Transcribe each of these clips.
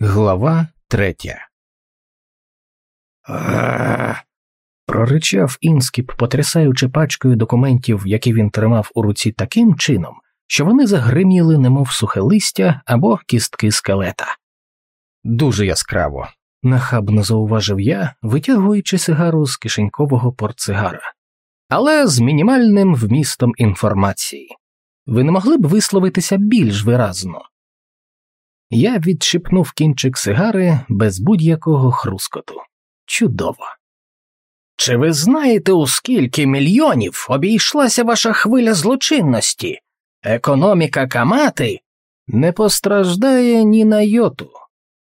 Глава третя. Проричав інскіп, потрясаючи пачкою документів, які він тримав у руці таким чином, що вони загриміли, немов сухе листя або кістки скелета. Дуже яскраво, нахабно зауважив я, витягуючи сигару з кишенькового портсигара, але з мінімальним вмістом інформації. Ви не могли б висловитися більш виразно. Я відшипнув кінчик сигари без будь-якого хрускоту. Чудово. Чи ви знаєте, у скільки мільйонів обійшлася ваша хвиля злочинності? Економіка Камати не постраждає ні на йоту.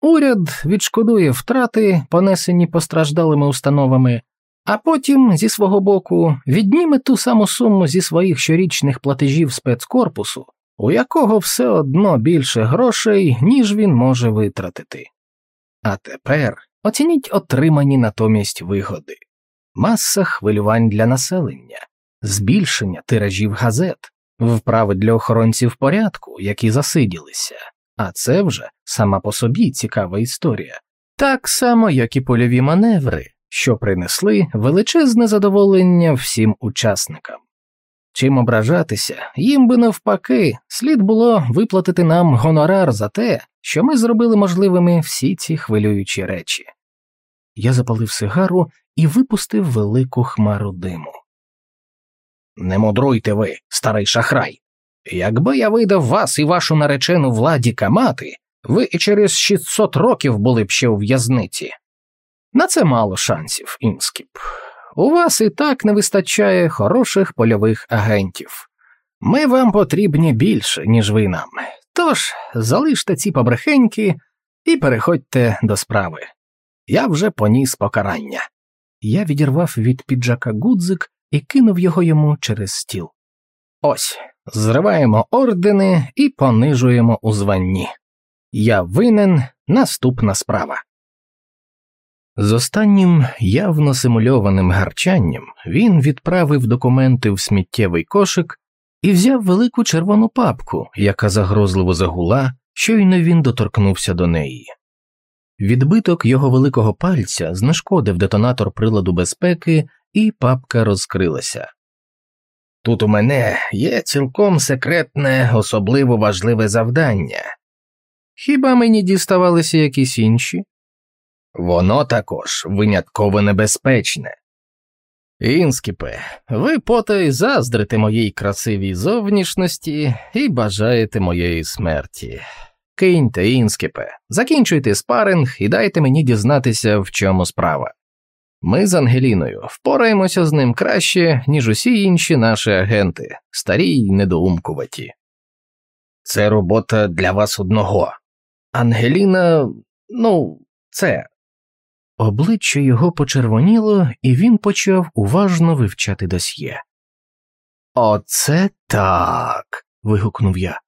Уряд відшкодує втрати, понесені постраждалими установами, а потім, зі свого боку, відніме ту саму суму зі своїх щорічних платежів спецкорпусу у якого все одно більше грошей, ніж він може витратити. А тепер оцініть отримані натомість вигоди, маса хвилювань для населення, збільшення тиражів газет, вправи для охоронців порядку, які засиділися, а це вже сама по собі цікава історія, так само, як і польові маневри, що принесли величезне задоволення всім учасникам. Чим ображатися, їм би навпаки, слід було виплатити нам гонорар за те, що ми зробили можливими всі ці хвилюючі речі. Я запалив сигару і випустив велику хмару диму. Не мудруйте ви, старий шахрай. Якби я видав вас і вашу наречену владі камати, ви і через 600 років були б ще у в'язниці. На це мало шансів, інскіп. У вас і так не вистачає хороших польових агентів. Ми вам потрібні більше, ніж ви нам. Тож залиште ці побрехеньки і переходьте до справи. Я вже поніс покарання. Я відірвав від піджака гудзик і кинув його йому через стіл. Ось, зриваємо ордени і понижуємо у званні. Я винен наступна справа. З останнім явно симульованим гарчанням він відправив документи в сміттєвий кошик і взяв велику червону папку, яка загрозливо загула, щойно він доторкнувся до неї. Відбиток його великого пальця знешкодив детонатор приладу безпеки, і папка розкрилася. Тут у мене є цілком секретне, особливо важливе завдання. Хіба мені діставалися якісь інші? Воно також винятково небезпечне. Інскіпе, ви потай заздрите моїй красивій зовнішності і бажаєте моєї смерті. Киньте, інскіпе, закінчуйте спаринг і дайте мені дізнатися, в чому справа. Ми з Ангеліною впораємося з ним краще, ніж усі інші наші агенти, старі й недоумкуваті. Це робота для вас одного. Ангеліна, ну, це Обличчя його почервоніло, і він почав уважно вивчати досьє. Оце так. вигукнув я.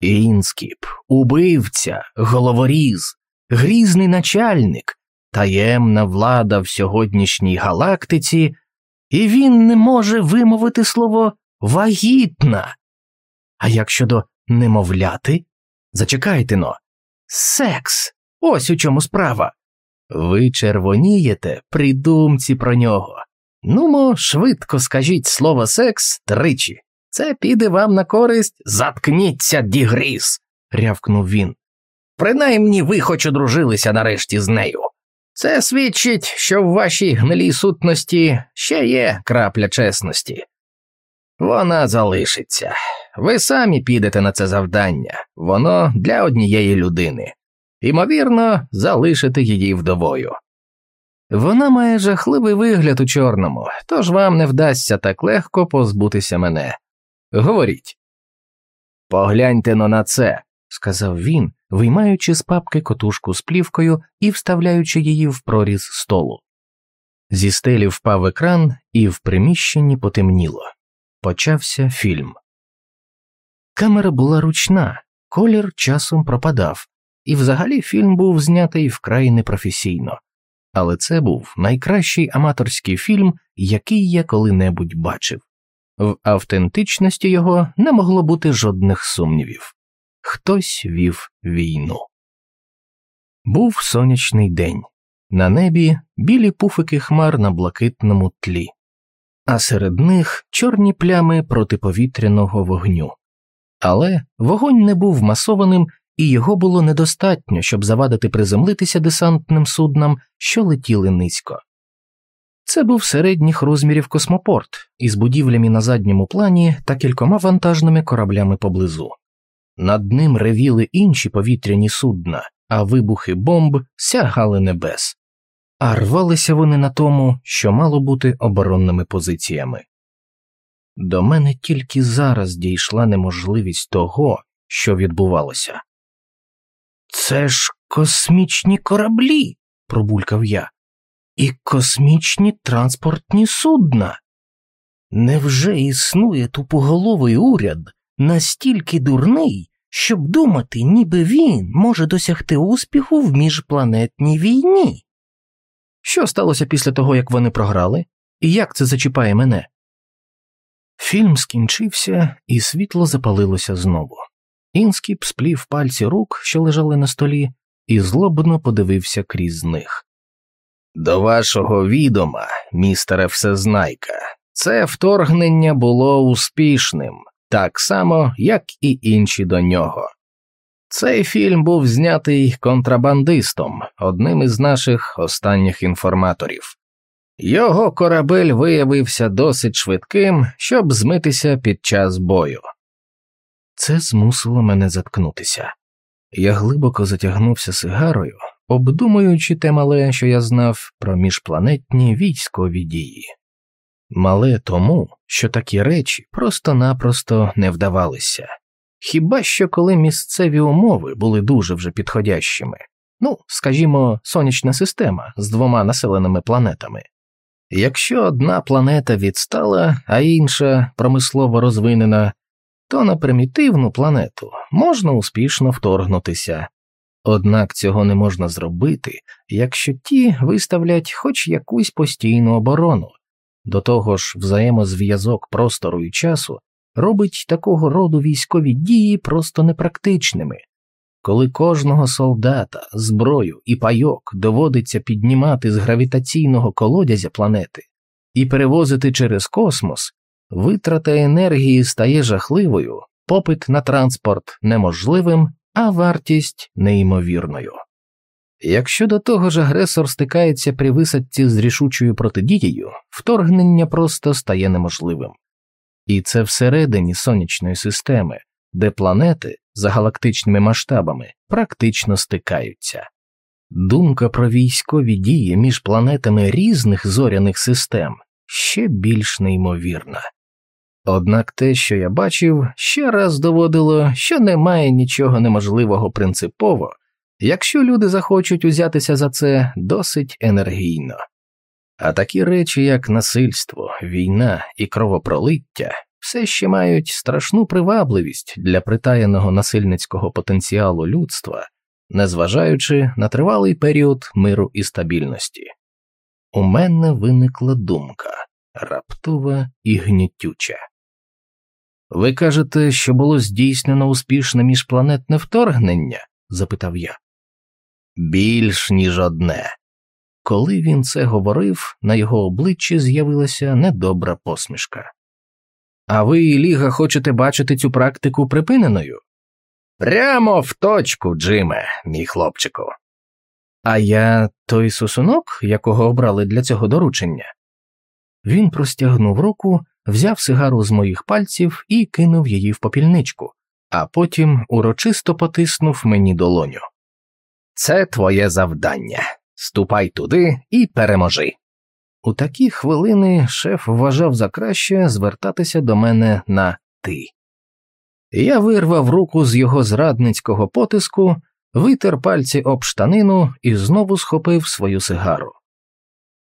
Інскіп, убивця, головоріз, грізний начальник, таємна влада в сьогоднішній галактиці, і він не може вимовити слово вагітна. А як щодо немовляти? Зачекайте но, секс. Ось у чому справа. Ви червонієте при думці про нього. Нумо, швидко скажіть слово секс тричі. Це піде вам на користь, заткніться, дігріс, рявкнув він. Принаймні ви хоч одружилися нарешті з нею. Це свідчить, що в вашій гнилій сутності ще є крапля чесності. Вона залишиться. Ви самі підете на це завдання, воно для однієї людини ймовірно, залишити її вдовою. Вона має жахливий вигляд у чорному, тож вам не вдасться так легко позбутися мене. Говоріть. Погляньте но на це, сказав він, виймаючи з папки котушку з плівкою і вставляючи її в проріз столу. Зі стелі впав екран, і в приміщенні потемніло. Почався фільм. Камера була ручна, колір часом пропадав, і взагалі фільм був знятий вкрай непрофесійно, але це був найкращий аматорський фільм, який я коли-небудь бачив. В автентичності його не могло бути жодних сумнівів хтось вів війну. Був сонячний день, на небі білі пуфики хмар на блакитному тлі, а серед них чорні плями протиповітряного вогню. Але вогонь не був масованим, і його було недостатньо, щоб завадити приземлитися десантним суднам, що летіли низько. Це був середніх розмірів космопорт із будівлями на задньому плані та кількома вантажними кораблями поблизу. Над ним ревіли інші повітряні судна, а вибухи бомб сягали небес, а рвалися вони на тому, що мало бути оборонними позиціями. До мене тільки зараз дійшла неможливість того, що відбувалося. Це ж космічні кораблі, пробулькав я, і космічні транспортні судна. Невже існує тупоголовий уряд настільки дурний, щоб думати, ніби він може досягти успіху в міжпланетній війні? Що сталося після того, як вони програли, і як це зачіпає мене? Фільм скінчився, і світло запалилося знову. Інскіп сплів пальці рук, що лежали на столі, і злобно подивився крізь них. До вашого відома, містере Всезнайка, це вторгнення було успішним, так само, як і інші до нього. Цей фільм був знятий контрабандистом, одним із наших останніх інформаторів. Його корабель виявився досить швидким, щоб змитися під час бою. Це змусило мене заткнутися. Я глибоко затягнувся сигарою, обдумуючи те мале, що я знав про міжпланетні військові дії. Мале тому, що такі речі просто-напросто не вдавалися, хіба що коли місцеві умови були дуже вже підходящими, ну, скажімо, сонячна система з двома населеними планетами. Якщо одна планета відстала, а інша промислово розвинена, то на примітивну планету можна успішно вторгнутися, однак цього не можна зробити, якщо ті виставлять хоч якусь постійну оборону. До того ж, взаємозв'язок простору і часу робить такого роду військові дії просто непрактичними. Коли кожного солдата, зброю і пайок доводиться піднімати з гравітаційного колодязя планети і перевозити через космос, витрата енергії стає жахливою, попит на транспорт неможливим, а вартість неймовірною. Якщо до того ж агресор стикається при висадці з рішучою протидією, вторгнення просто стає неможливим. І це всередині сонячної системи, де планети за галактичними масштабами практично стикаються. Думка про військові дії між планетами різних зоряних систем ще більш неймовірна. Однак те, що я бачив, ще раз доводило, що немає нічого неможливого принципово, якщо люди захочуть узятися за це досить енергійно. А такі речі, як насильство, війна і кровопролиття, все ще мають страшну привабливість для притаєного насильницького потенціалу людства, незважаючи на тривалий період миру і стабільності. У мене виникла думка раптова і гнітюча. Ви кажете, що було здійснено успішне міжпланетне вторгнення? запитав я. Більш ніж одне. Коли він це говорив, на його обличчі з'явилася недобра посмішка. А ви, Ліга, хочете бачити цю практику припиненою? Прямо в точку, Джиме, мій хлопчику. А я той сусунок, якого обрали для цього доручення. Він простягнув руку, взяв сигару з моїх пальців і кинув її в попільничку, а потім урочисто потиснув мені долоню. Це твоє завдання. Ступай туди і переможи. У такі хвилини шеф вважав за краще звертатися до мене на ти. Я вирвав руку з його зрадницького потиску, витер пальці об штанину і знову схопив свою сигару.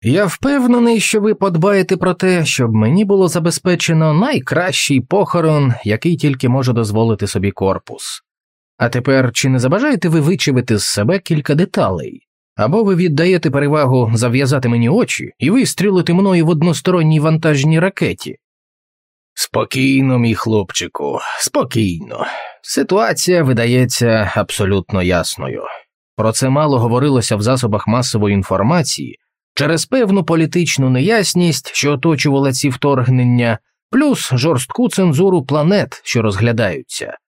Я впевнений, що ви подбаєте про те, щоб мені було забезпечено найкращий похорон, який тільки може дозволити собі корпус. А тепер чи не забажаєте ви вичивити з себе кілька деталей? Або ви віддаєте перевагу зав'язати мені очі і вистрілити мною в односторонній вантажній ракеті? Спокійно, мій хлопчику, спокійно. Ситуація видається абсолютно ясною. Про це мало говорилося в засобах масової інформації через певну політичну неясність, що оточувала ці вторгнення, плюс жорстку цензуру планет, що розглядаються.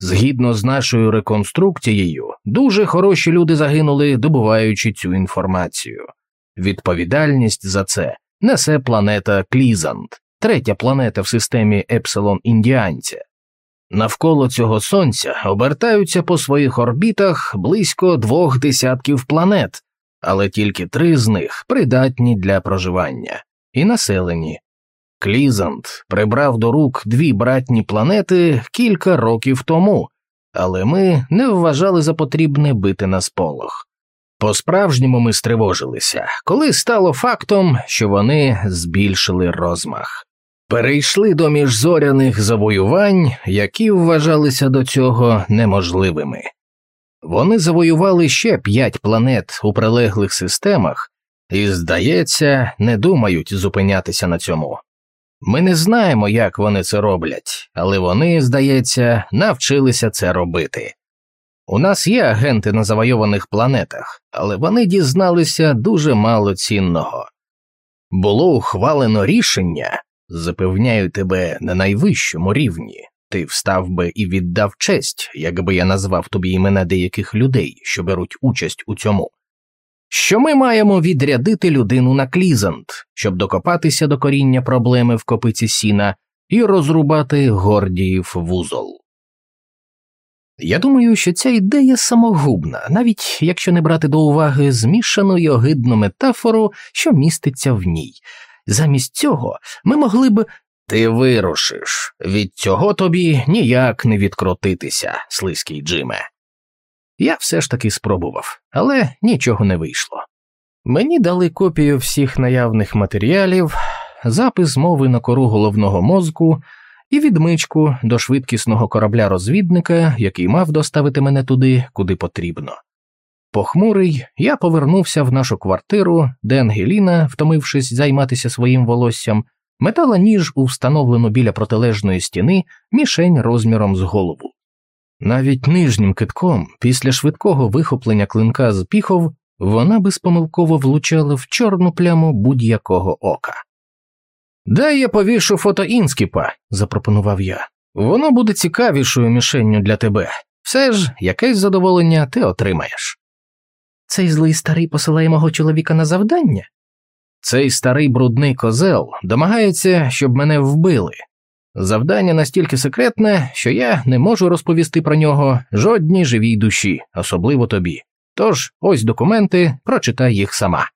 Згідно з нашою реконструкцією, дуже хороші люди загинули, добуваючи цю інформацію. Відповідальність за це несе планета Клізант, третя планета в системі Епсилон Індіанця. Навколо цього сонця обертаються по своїх орбітах близько двох десятків планет, але тільки три з них придатні для проживання і населені. Клізант прибрав до рук дві братні планети кілька років тому, але ми не вважали за потрібне бити на сполох. По справжньому ми стривожилися, коли стало фактом, що вони збільшили розмах. Перейшли до міжзоряних завоювань, які вважалися до цього неможливими. Вони завоювали ще п'ять планет у прилеглих системах і, здається, не думають зупинятися на цьому. Ми не знаємо, як вони це роблять, але вони, здається, навчилися це робити. У нас є агенти на завойованих планетах, але вони дізналися дуже мало цінного. Було ухвалено рішення, запевняю тебе на найвищому рівні, ти встав би і віддав честь, якби я назвав тобі імена деяких людей, що беруть участь у цьому. Що ми маємо відрядити людину на клізант, щоб докопатися до коріння проблеми в копиці сіна і розрубати Гордіїв вузол. Я думаю, що ця ідея самогубна, навіть якщо не брати до уваги змішану й огидну метафору, що міститься в ній. Замість цього ми могли б. Ти вирушиш, від цього тобі ніяк не відкрутитися, слизький Джиме. Я все ж таки спробував, але нічого не вийшло. Мені дали копію всіх наявних матеріалів, запис мови на кору головного мозку і відмичку до швидкісного корабля розвідника, який мав доставити мене туди, куди потрібно. Похмурий, я повернувся в нашу квартиру, де Ангеліна, втомившись займатися своїм волоссям, метала ніж у встановлену біля протилежної стіни мішень розміром з голову. Навіть нижнім китком, після швидкого вихоплення клинка з піхов, вона безпомилково влучала в чорну пляму будь-якого ока. Дай я повішу фото інскіпа, запропонував я. Воно буде цікавішою мішенню для тебе. Все ж якесь задоволення ти отримаєш. Цей злий старий посилає мого чоловіка на завдання? Цей старий брудний козел домагається, щоб мене вбили. Завдання настільки секретне, що я не можу розповісти про нього жодній живій душі, особливо тобі. Тож ось документи, прочитай їх сама.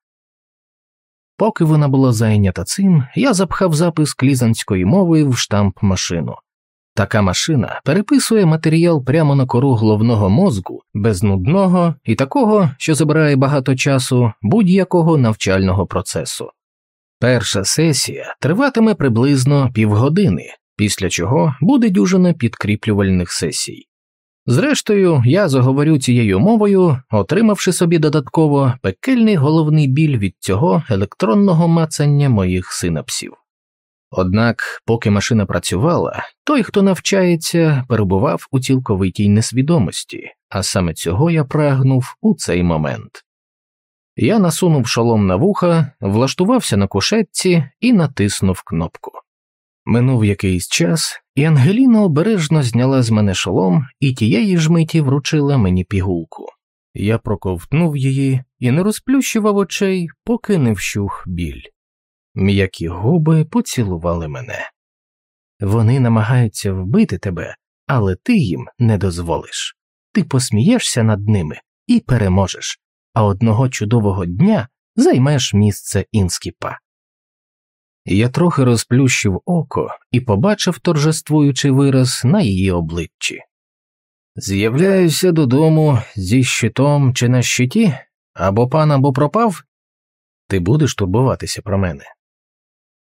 Поки вона була зайнята цим, я запхав запис клізанської мови в штамп машину. Така машина переписує матеріал прямо на кору головного мозку, без нудного і такого, що забирає багато часу будь-якого навчального процесу. Перша сесія триватиме приблизно півгодини, після чого буде дюжина підкріплювальних сесій. Зрештою, я заговорю цією мовою, отримавши собі додатково пекельний головний біль від цього електронного мацання моїх синапсів. Однак, поки машина працювала, той, хто навчається, перебував у цілковитій несвідомості, а саме цього я прагнув у цей момент. Я насунув шолом на вуха, влаштувався на кушетці і натиснув кнопку. Минув якийсь час, і Ангеліна обережно зняла з мене шолом і тієї ж миті вручила мені пігулку. Я проковтнув її і не розплющував очей, поки не вщух біль. М'які губи поцілували мене. Вони намагаються вбити тебе, але ти їм не дозволиш. Ти посмієшся над ними і переможеш, а одного чудового дня займеш місце інскіпа. Я трохи розплющив око і побачив торжествуючий вираз на її обличчі. З'являюся додому зі щитом чи на щиті, або пан або пропав, ти будеш турбуватися про мене.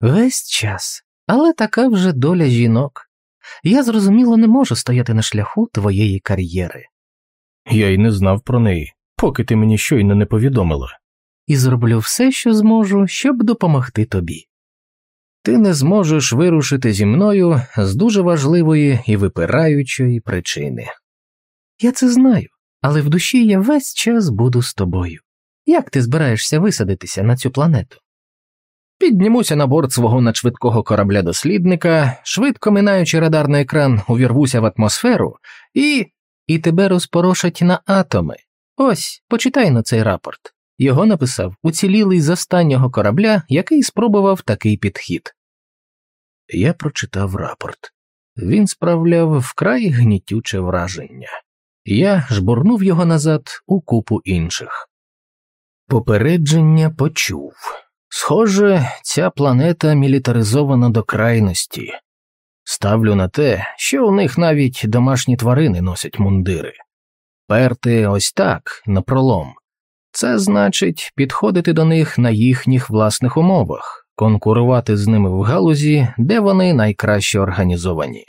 Весь час, але така вже доля жінок. Я зрозуміло не можу стояти на шляху твоєї кар'єри. Я й не знав про неї, поки ти мені щойно не повідомила. І зроблю все, що зможу, щоб допомогти тобі. Ти не зможеш вирушити зі мною з дуже важливої і випираючої причини. Я це знаю, але в душі я весь час буду з тобою. Як ти збираєшся висадитися на цю планету? Піднімуся на борт свого надшвидкого корабля дослідника, швидко минаючи радарний екран, увірвуся в атмосферу і. і тебе розпорошать на атоми. Ось, почитай на цей рапорт. Його написав уцілілий з останнього корабля, який спробував такий підхід. Я прочитав рапорт. Він справляв вкрай гнітюче враження. Я жбурнув його назад у купу інших. Попередження почув. Схоже, ця планета мілітаризована до крайності. Ставлю на те, що у них навіть домашні тварини носять мундири. Перти ось так, напролом. Це значить підходити до них на їхніх власних умовах, конкурувати з ними в галузі, де вони найкраще організовані.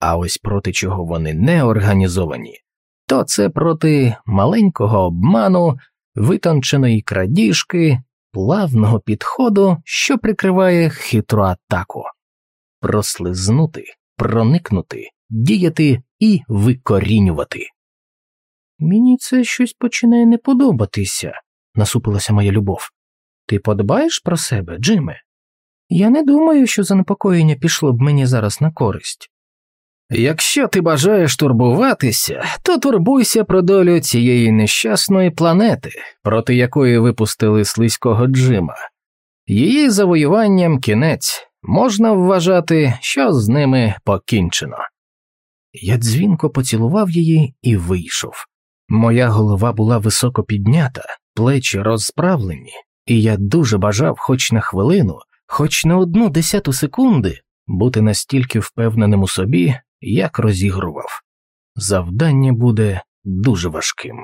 А ось проти чого вони не організовані, то це проти маленького обману, витонченої крадіжки, плавного підходу, що прикриває хитру атаку, прослизнути, проникнути, діяти і викорінювати. Мені це щось починає не подобатися, насупилася моя любов. Ти подбаєш про себе, Джиме? Я не думаю, що занепокоєння пішло б мені зараз на користь. Якщо ти бажаєш турбуватися, то турбуйся про долю цієї нещасної планети, проти якої випустили слизького Джима. Її завоюванням кінець можна вважати, що з ними покінчено. Я дзвінко поцілував її і вийшов. Моя голова була високо піднята, плечі розправлені, і я дуже бажав хоч на хвилину, хоч на одну десяту секунди бути настільки впевненим у собі, як розігрував. Завдання буде дуже важким.